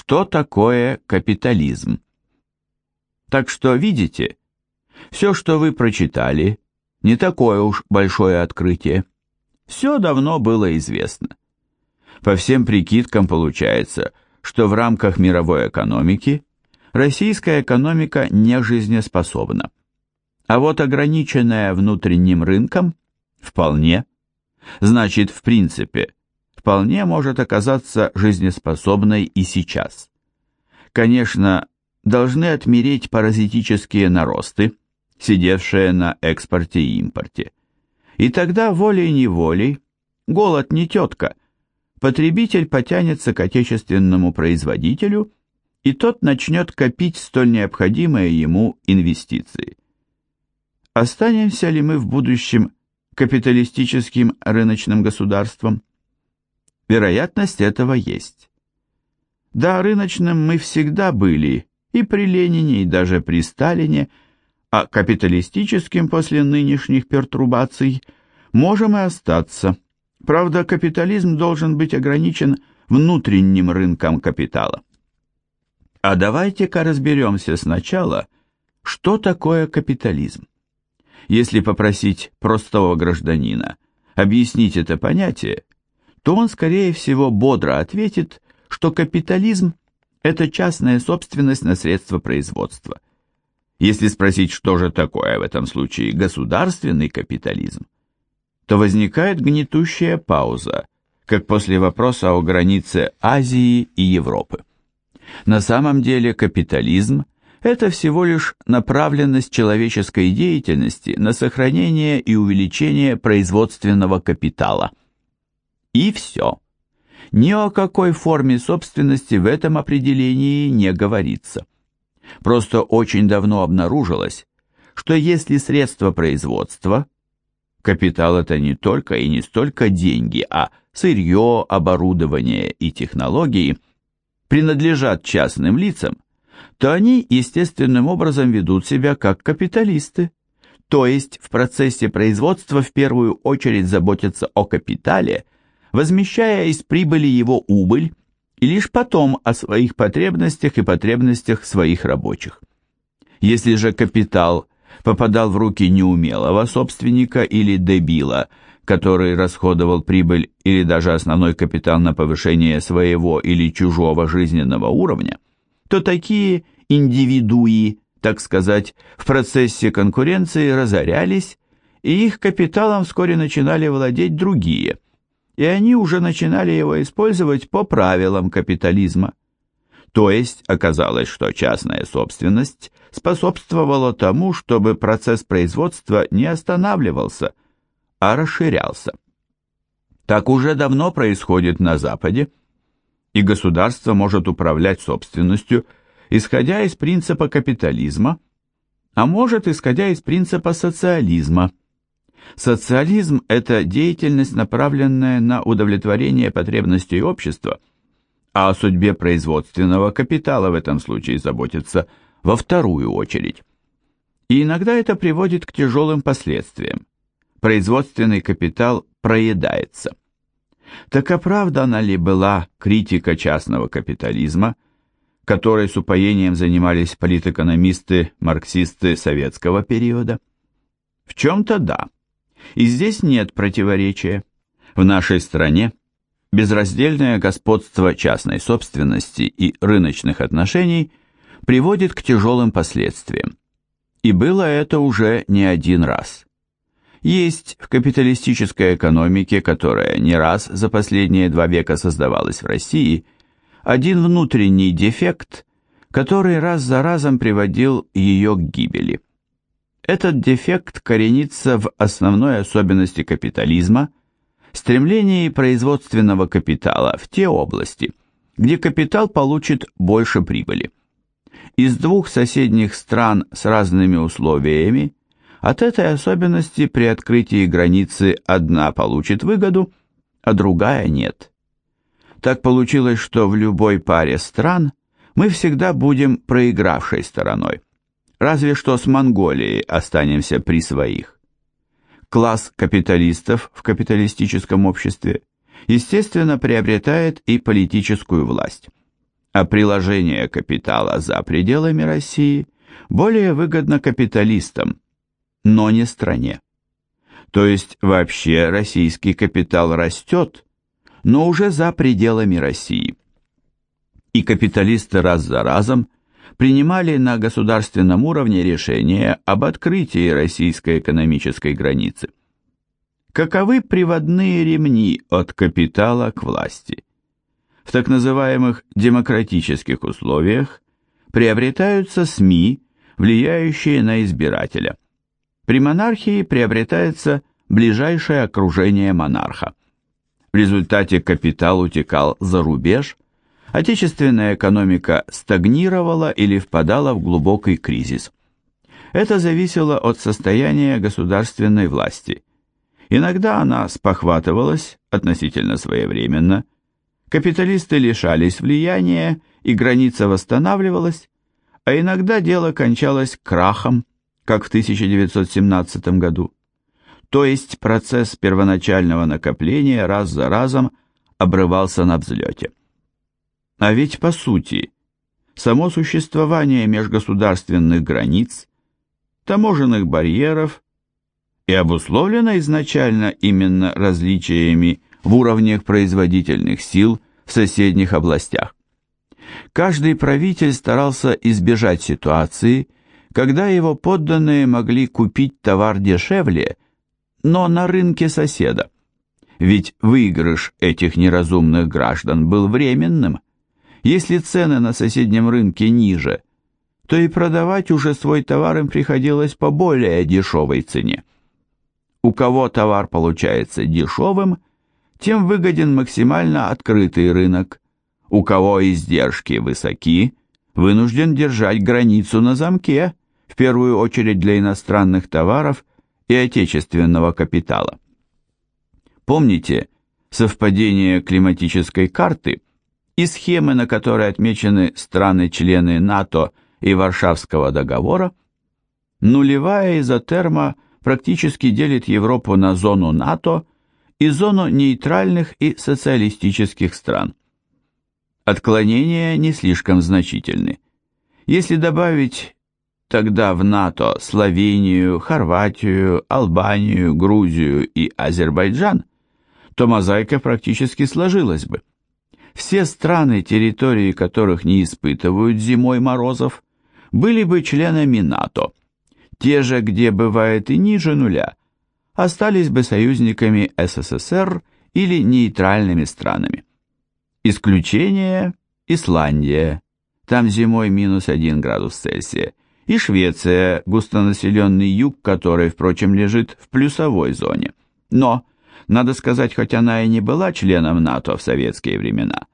Что такое капитализм? Так что, видите, все, что вы прочитали, не такое уж большое открытие. Все давно было известно. По всем прикидкам получается, что в рамках мировой экономики российская экономика не жизнеспособна. А вот ограниченная внутренним рынком вполне. Значит, в принципе, вполне может оказаться жизнеспособной и сейчас. Конечно, должны отмереть паразитические наросты, сидевшие на экспорте и импорте. И тогда волей-неволей, голод не тетка, потребитель потянется к отечественному производителю, и тот начнет копить столь необходимые ему инвестиции. Останемся ли мы в будущем капиталистическим рыночным государством? Вероятность этого есть. Да, рыночным мы всегда были, и при Ленине, и даже при Сталине, а капиталистическим после нынешних пертурбаций можем и остаться. Правда, капитализм должен быть ограничен внутренним рынком капитала. А давайте-ка разберемся сначала, что такое капитализм. Если попросить простого гражданина объяснить это понятие, то он, скорее всего, бодро ответит, что капитализм – это частная собственность на средства производства. Если спросить, что же такое в этом случае государственный капитализм, то возникает гнетущая пауза, как после вопроса о границе Азии и Европы. На самом деле капитализм – это всего лишь направленность человеческой деятельности на сохранение и увеличение производственного капитала – и все. Ни о какой форме собственности в этом определении не говорится. Просто очень давно обнаружилось, что если средства производства, капитал это не только и не столько деньги, а сырье, оборудование и технологии, принадлежат частным лицам, то они естественным образом ведут себя как капиталисты, то есть в процессе производства в первую очередь заботятся о капитале – возмещая из прибыли его убыль и лишь потом о своих потребностях и потребностях своих рабочих. Если же капитал попадал в руки неумелого собственника или дебила, который расходовал прибыль или даже основной капитал на повышение своего или чужого жизненного уровня, то такие индивидуи, так сказать, в процессе конкуренции разорялись, и их капиталом вскоре начинали владеть другие – и они уже начинали его использовать по правилам капитализма. То есть оказалось, что частная собственность способствовала тому, чтобы процесс производства не останавливался, а расширялся. Так уже давно происходит на Западе, и государство может управлять собственностью, исходя из принципа капитализма, а может исходя из принципа социализма – Социализм – это деятельность, направленная на удовлетворение потребностей общества, а о судьбе производственного капитала в этом случае заботится во вторую очередь. И иногда это приводит к тяжелым последствиям. Производственный капитал проедается. Так оправдана ли была критика частного капитализма, которой с упоением занимались политэкономисты, марксисты советского периода? В чем-то да. И здесь нет противоречия. В нашей стране безраздельное господство частной собственности и рыночных отношений приводит к тяжелым последствиям. И было это уже не один раз. Есть в капиталистической экономике, которая не раз за последние два века создавалась в России, один внутренний дефект, который раз за разом приводил ее к гибели – этот дефект коренится в основной особенности капитализма – стремлении производственного капитала в те области, где капитал получит больше прибыли. Из двух соседних стран с разными условиями от этой особенности при открытии границы одна получит выгоду, а другая нет. Так получилось, что в любой паре стран мы всегда будем проигравшей стороной. Разве что с Монголией останемся при своих. Класс капиталистов в капиталистическом обществе, естественно, приобретает и политическую власть. а приложение капитала за пределами России более выгодно капиталистам, но не стране. То есть вообще российский капитал растет, но уже за пределами России. И капиталисты раз за разом принимали на государственном уровне решения об открытии российской экономической границы. Каковы приводные ремни от капитала к власти? В так называемых демократических условиях приобретаются СМИ, влияющие на избирателя. При монархии приобретается ближайшее окружение монарха. В результате капитал утекал за рубеж, отечественная экономика стагнировала или впадала в глубокий кризис. Это зависело от состояния государственной власти. Иногда она спохватывалась относительно своевременно, капиталисты лишались влияния и граница восстанавливалась, а иногда дело кончалось крахом, как в 1917 году. То есть процесс первоначального накопления раз за разом обрывался на взлете. А ведь по сути, само существование межгосударственных границ, таможенных барьеров и обусловлено изначально именно различиями в уровнях производительных сил в соседних областях. Каждый правитель старался избежать ситуации, когда его подданные могли купить товар дешевле – но на рынке соседа. Ведь выигрыш этих неразумных граждан был временным. Если цены на соседнем рынке ниже, то и продавать уже свой товар им приходилось по более дешевой цене. У кого товар получается дешевым, тем выгоден максимально открытый рынок. У кого издержки высоки, вынужден держать границу на замке, в первую очередь для иностранных товаров и отечественного капитала. Помните совпадение климатической карты и схемы, на которой отмечены страны-члены НАТО и Варшавского договора? Нулевая изотерма практически делит Европу на зону НАТО и зону нейтральных и социалистических стран. Отклонения не слишком значительны. Если добавить Тогда в НАТО Словению, Хорватию, Албанию, Грузию и Азербайджан, то мозаика практически сложилась бы. Все страны, территории которых не испытывают зимой морозов, были бы членами НАТО. Те же, где бывает и ниже нуля, остались бы союзниками СССР или нейтральными странами. Исключение – Исландия. Там зимой минус 1 градус Цельсия и Швеция, густонаселенный юг которой, впрочем, лежит в плюсовой зоне. Но, надо сказать, хоть она и не была членом НАТО в советские времена,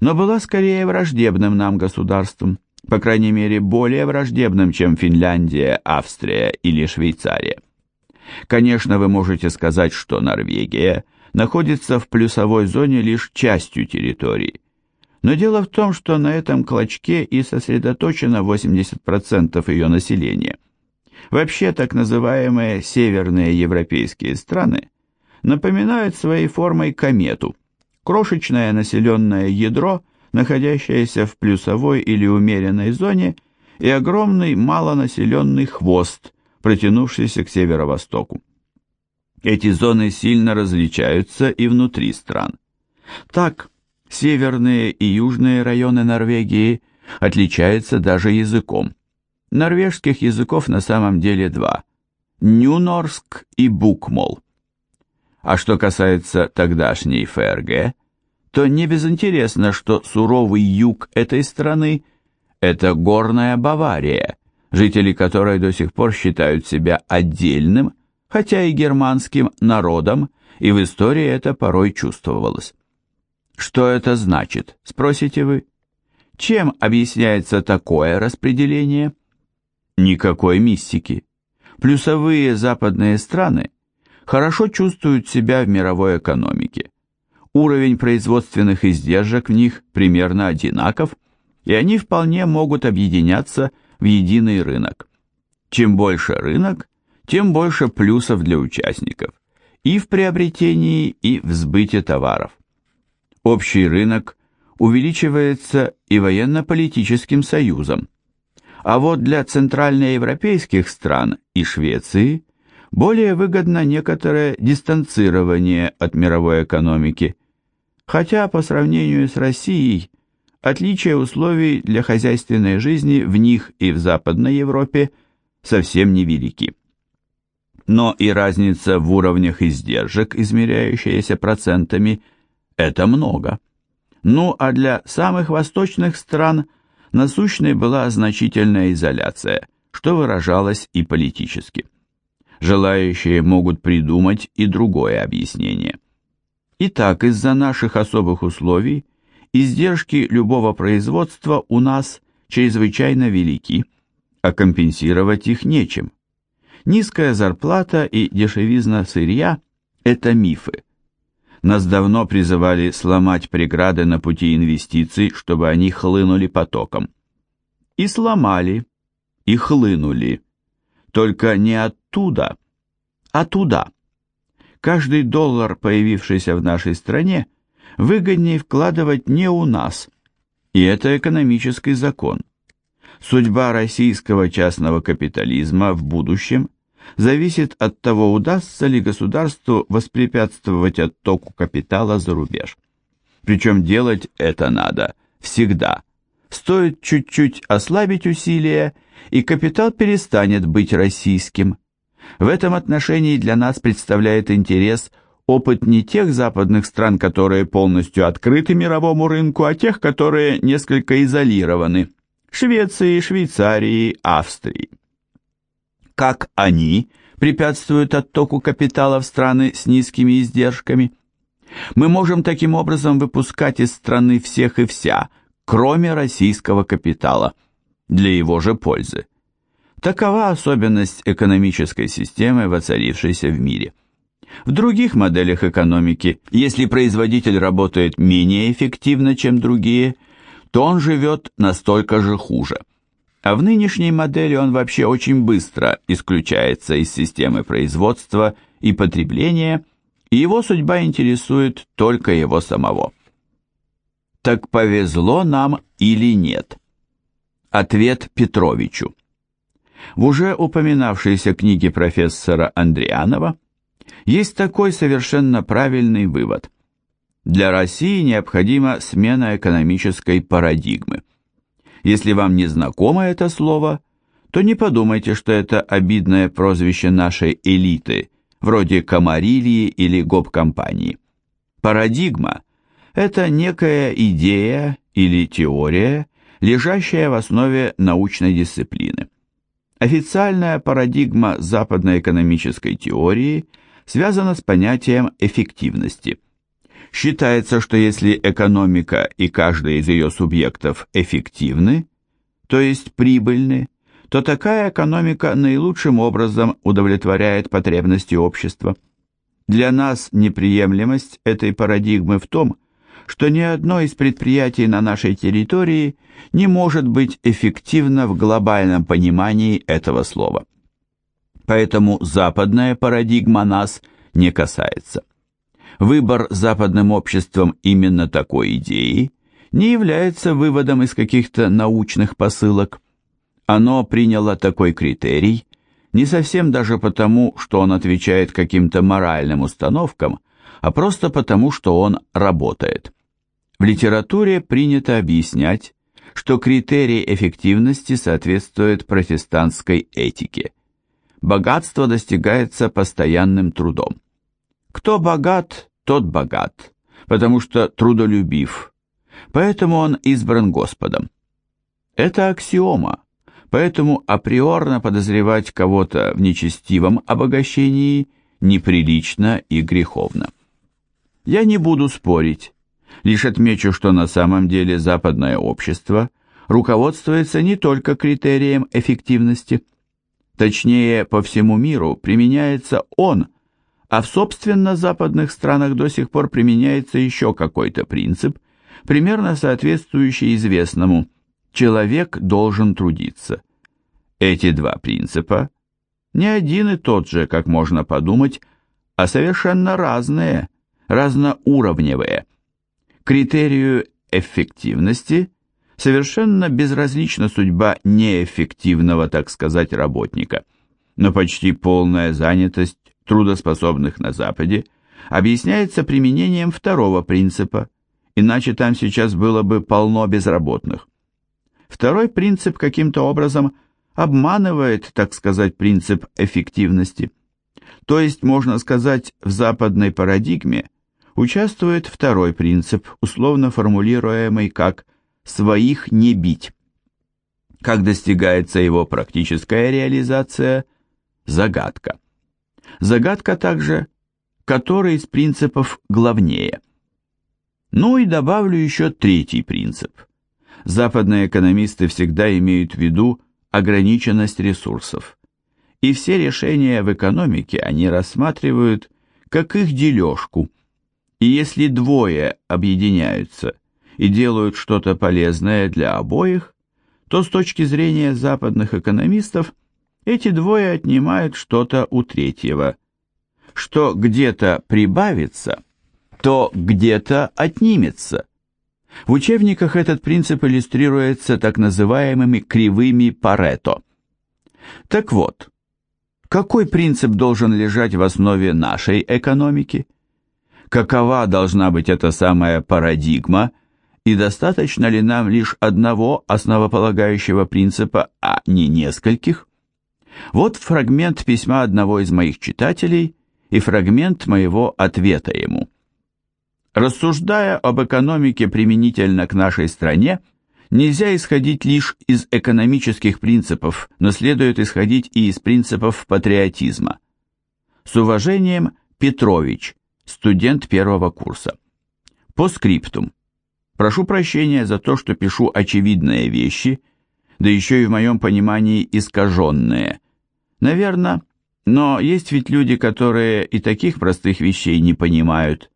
но была скорее враждебным нам государством, по крайней мере, более враждебным, чем Финляндия, Австрия или Швейцария. Конечно, вы можете сказать, что Норвегия находится в плюсовой зоне лишь частью территории, но дело в том, что на этом клочке и сосредоточено 80% ее населения. Вообще так называемые северные европейские страны напоминают своей формой комету, крошечное населенное ядро, находящееся в плюсовой или умеренной зоне, и огромный малонаселенный хвост, протянувшийся к северо-востоку. Эти зоны сильно различаются и внутри стран. Так, Северные и южные районы Норвегии отличаются даже языком. Норвежских языков на самом деле два – Нюнорск и Букмол. А что касается тогдашней ФРГ, то не безинтересно, что суровый юг этой страны – это горная Бавария, жители которой до сих пор считают себя отдельным, хотя и германским народом, и в истории это порой чувствовалось. Что это значит, спросите вы? Чем объясняется такое распределение? Никакой мистики. Плюсовые западные страны хорошо чувствуют себя в мировой экономике. Уровень производственных издержек в них примерно одинаков, и они вполне могут объединяться в единый рынок. Чем больше рынок, тем больше плюсов для участников и в приобретении, и в сбыте товаров. Общий рынок увеличивается и военно-политическим союзом. А вот для центральноевропейских стран и Швеции более выгодно некоторое дистанцирование от мировой экономики, хотя по сравнению с Россией отличие условий для хозяйственной жизни в них и в Западной Европе совсем невелики. Но и разница в уровнях издержек, измеряющаяся процентами, это много. Ну а для самых восточных стран насущной была значительная изоляция, что выражалось и политически. Желающие могут придумать и другое объяснение. Итак, из-за наших особых условий издержки любого производства у нас чрезвычайно велики, а компенсировать их нечем. Низкая зарплата и дешевизна сырья – это мифы. Нас давно призывали сломать преграды на пути инвестиций, чтобы они хлынули потоком. И сломали, и хлынули. Только не оттуда, а туда. Каждый доллар, появившийся в нашей стране, выгоднее вкладывать не у нас. И это экономический закон. Судьба российского частного капитализма в будущем зависит от того, удастся ли государству воспрепятствовать оттоку капитала за рубеж. Причем делать это надо всегда. Стоит чуть-чуть ослабить усилия, и капитал перестанет быть российским. В этом отношении для нас представляет интерес опыт не тех западных стран, которые полностью открыты мировому рынку, а тех, которые несколько изолированы – Швеции, Швейцарии, Австрии как они препятствуют оттоку капитала в страны с низкими издержками. Мы можем таким образом выпускать из страны всех и вся, кроме российского капитала, для его же пользы. Такова особенность экономической системы, воцарившейся в мире. В других моделях экономики, если производитель работает менее эффективно, чем другие, то он живет настолько же хуже – а в нынешней модели он вообще очень быстро исключается из системы производства и потребления, и его судьба интересует только его самого. Так повезло нам или нет? Ответ Петровичу. В уже упоминавшейся книге профессора Андрианова есть такой совершенно правильный вывод. Для России необходима смена экономической парадигмы. Если вам не знакомо это слово, то не подумайте, что это обидное прозвище нашей элиты, вроде Камарилии или гоп-компании. Парадигма – это некая идея или теория, лежащая в основе научной дисциплины. Официальная парадигма западной экономической теории связана с понятием эффективности. Считается, что если экономика и каждый из ее субъектов эффективны, то есть прибыльны, то такая экономика наилучшим образом удовлетворяет потребности общества. Для нас неприемлемость этой парадигмы в том, что ни одно из предприятий на нашей территории не может быть эффективно в глобальном понимании этого слова. Поэтому западная парадигма нас не касается. Выбор западным обществом именно такой идеи не является выводом из каких-то научных посылок. Оно приняло такой критерий не совсем даже потому, что он отвечает каким-то моральным установкам, а просто потому, что он работает. В литературе принято объяснять, что критерий эффективности соответствует протестантской этике. Богатство достигается постоянным трудом. Кто богат, тот богат, потому что трудолюбив, поэтому он избран Господом. Это аксиома, поэтому априорно подозревать кого-то в нечестивом обогащении неприлично и греховно. Я не буду спорить, лишь отмечу, что на самом деле западное общество руководствуется не только критерием эффективности, точнее, по всему миру применяется он – а в собственно западных странах до сих пор применяется еще какой-то принцип, примерно соответствующий известному «человек должен трудиться». Эти два принципа не один и тот же, как можно подумать, а совершенно разные, разноуровневые. Критерию эффективности совершенно безразлична судьба неэффективного, так сказать, работника. Но почти полная занятость трудоспособных на Западе объясняется применением второго принципа, иначе там сейчас было бы полно безработных. Второй принцип каким-то образом обманывает, так сказать, принцип эффективности. То есть, можно сказать, в западной парадигме участвует второй принцип, условно формулируемый как «своих не бить». Как достигается его практическая реализация – загадка. Загадка также, который из принципов главнее. Ну и добавлю еще третий принцип. Западные экономисты всегда имеют в виду ограниченность ресурсов. И все решения в экономике они рассматривают как их дележку – и если двое объединяются и делают что-то полезное для обоих, то с точки зрения западных экономистов эти двое отнимают что-то у третьего. Что где-то прибавится, то где-то отнимется. В учебниках этот принцип иллюстрируется так называемыми кривыми Парето. Так вот, какой принцип должен лежать в основе нашей экономики? Какова должна быть эта самая парадигма и достаточно ли нам лишь одного основополагающего принципа, а не нескольких? Вот фрагмент письма одного из моих читателей и фрагмент моего ответа ему. Рассуждая об экономике применительно к нашей стране, нельзя исходить лишь из экономических принципов, но следует исходить и из принципов патриотизма. С уважением, Петрович, студент первого курса. По скриптум. Прошу прощения за то, что пишу очевидные вещи, да еще и в моем понимании искаженные. Наверное, но есть ведь люди, которые и таких простых вещей не понимают.